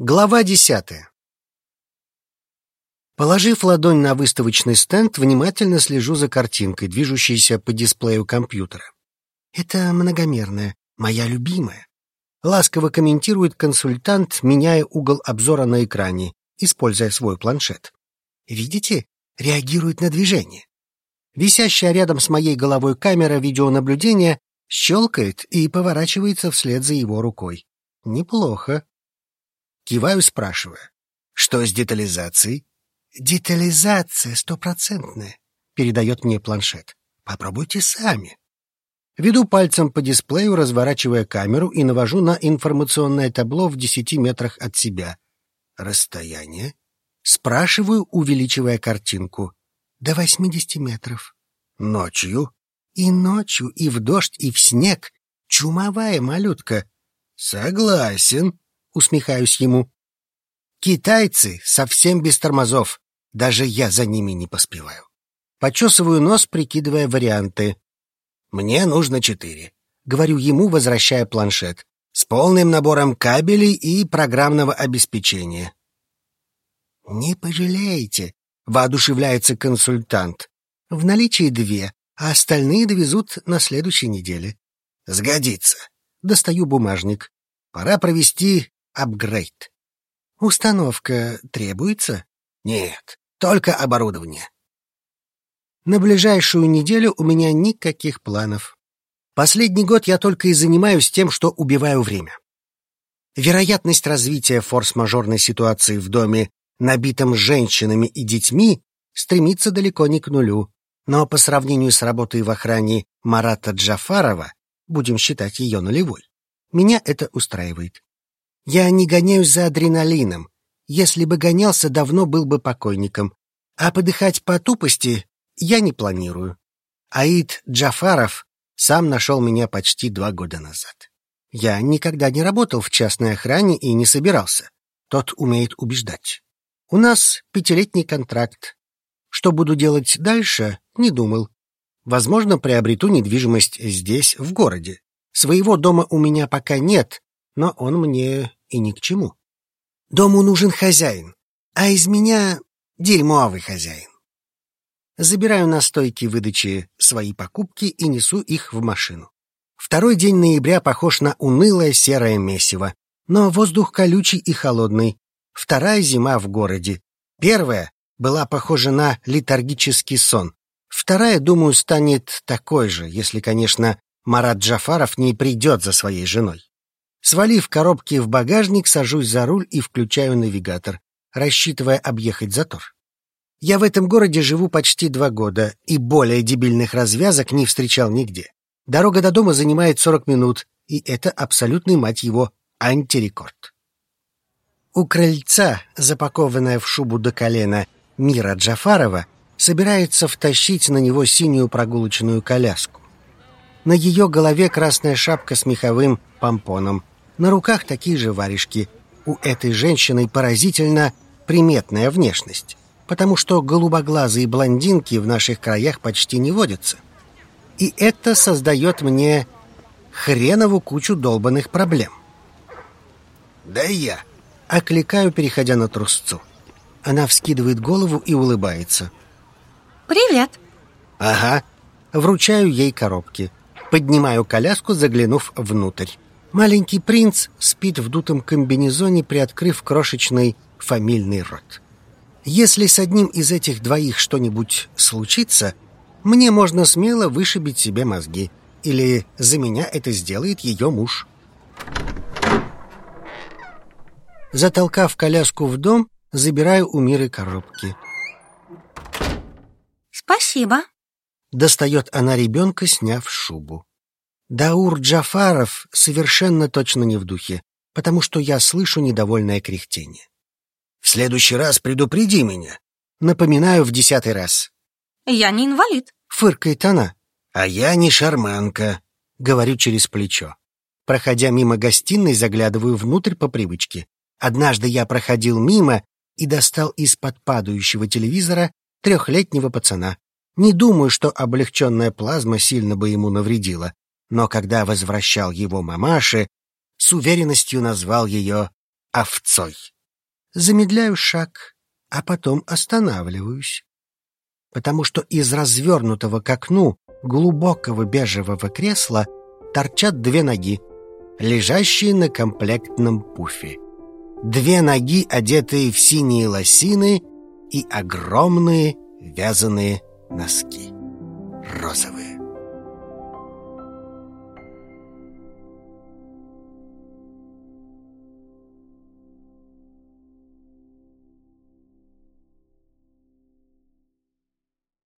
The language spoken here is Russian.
Глава десятая. Положив ладонь на выставочный стенд, внимательно слежу за картинкой, движущейся по дисплею компьютера. Это многомерная, моя любимая. Ласково комментирует консультант, меняя угол обзора на экране, используя свой планшет. Видите? Реагирует на движение. Висящая рядом с моей головой камера видеонаблюдения щелкает и поворачивается вслед за его рукой. Неплохо. Киваю, спрашивая. Что с детализацией? Детализация стопроцентная, передает мне планшет. Попробуйте сами. Веду пальцем по дисплею, разворачивая камеру и навожу на информационное табло в десяти метрах от себя. Расстояние? Спрашиваю, увеличивая картинку. До восьмидесяти метров. Ночью? И ночью, и в дождь, и в снег. Чумовая малютка. Согласен усмехаюсь ему. Китайцы совсем без тормозов. Даже я за ними не поспеваю. Почесываю нос, прикидывая варианты. Мне нужно четыре. Говорю ему, возвращая планшет. С полным набором кабелей и программного обеспечения. Не пожалеете, воодушевляется консультант. В наличии две, а остальные довезут на следующей неделе. Сгодится. Достаю бумажник. Пора провести апгрейд. Установка требуется? Нет, только оборудование. На ближайшую неделю у меня никаких планов. Последний год я только и занимаюсь тем, что убиваю время. Вероятность развития форс-мажорной ситуации в доме, набитом женщинами и детьми, стремится далеко не к нулю. Но по сравнению с работой в охране Марата Джафарова, будем считать ее нулевой, меня это устраивает. Я не гоняюсь за адреналином. Если бы гонялся, давно был бы покойником. А подыхать по тупости я не планирую. Аид Джафаров сам нашел меня почти два года назад. Я никогда не работал в частной охране и не собирался. Тот умеет убеждать. У нас пятилетний контракт. Что буду делать дальше, не думал. Возможно, приобрету недвижимость здесь, в городе. Своего дома у меня пока нет, но он мне и ни к чему. Дому нужен хозяин, а из меня дерьмовый хозяин. Забираю на стойке выдачи свои покупки и несу их в машину. Второй день ноября похож на унылое серое месиво, но воздух колючий и холодный. Вторая зима в городе. Первая была похожа на летаргический сон. Вторая, думаю, станет такой же, если, конечно, Марат Джафаров не придет за своей женой. Свалив коробки в багажник, сажусь за руль и включаю навигатор, рассчитывая объехать затор. Я в этом городе живу почти два года и более дебильных развязок не встречал нигде. Дорога до дома занимает 40 минут, и это абсолютный, мать его, антирекорд. У крыльца, запакованная в шубу до колена, Мира Джафарова собирается втащить на него синюю прогулочную коляску. На ее голове красная шапка с меховым помпоном. На руках такие же варежки. У этой женщины поразительно приметная внешность, потому что голубоглазые блондинки в наших краях почти не водятся. И это создает мне хренову кучу долбанных проблем. «Да и я!» — окликаю, переходя на трусцу. Она вскидывает голову и улыбается. «Привет!» «Ага». Вручаю ей коробки. Поднимаю коляску, заглянув внутрь. Маленький принц спит в дутом комбинезоне, приоткрыв крошечный фамильный рот. Если с одним из этих двоих что-нибудь случится, мне можно смело вышибить себе мозги. Или за меня это сделает ее муж. Затолкав коляску в дом, забираю у Миры коробки. «Спасибо», Достает она ребенка, сняв шубу. Даур Джафаров совершенно точно не в духе, потому что я слышу недовольное кряхтение. «В следующий раз предупреди меня», напоминаю в десятый раз. «Я не инвалид», — фыркает она. «А я не шарманка», — говорю через плечо. Проходя мимо гостиной, заглядываю внутрь по привычке. Однажды я проходил мимо и достал из-под падающего телевизора трехлетнего пацана. Не думаю, что облегченная плазма сильно бы ему навредила, но когда возвращал его мамаше, с уверенностью назвал ее овцой. Замедляю шаг, а потом останавливаюсь, потому что из развернутого к окну глубокого бежевого кресла торчат две ноги, лежащие на комплектном пуфе. Две ноги, одетые в синие лосины и огромные вязаные носки. Розовые.